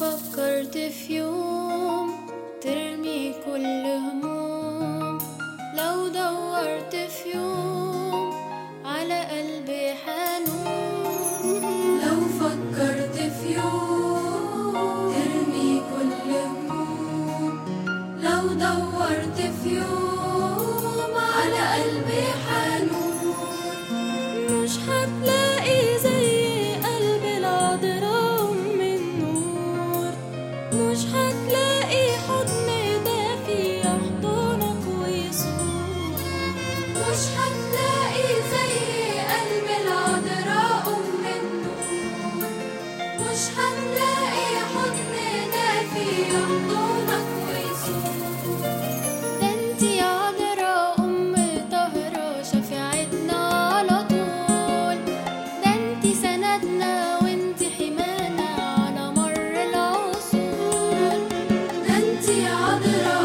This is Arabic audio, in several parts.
فكرت في يوم ترمي كل هموم. لو دورت في يوم على قلبي حنون. لو فكرت في يوم ترمي كل هموم. لو دورت في يوم مش هنلاقي حضننا في حضنك ويسوع. ده أنت يا درا أم طاهره شفيعتنا على طول. ده أنت سندنا وأنت حمانا على مر العصور. ده أنت يا درا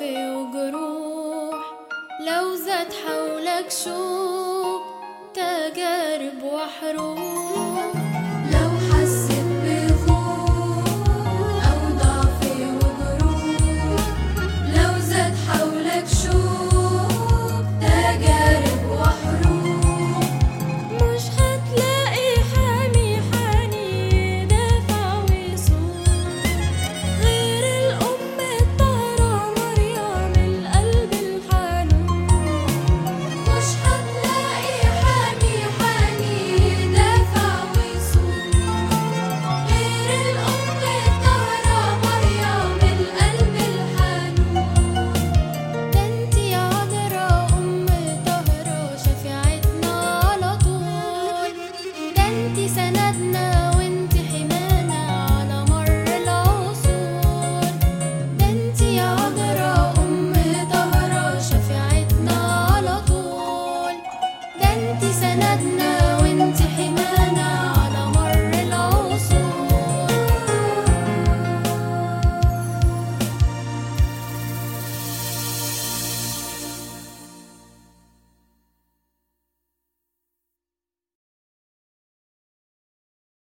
في وجروح. لو زاد حولك شوق تجارب وحروب Sen know.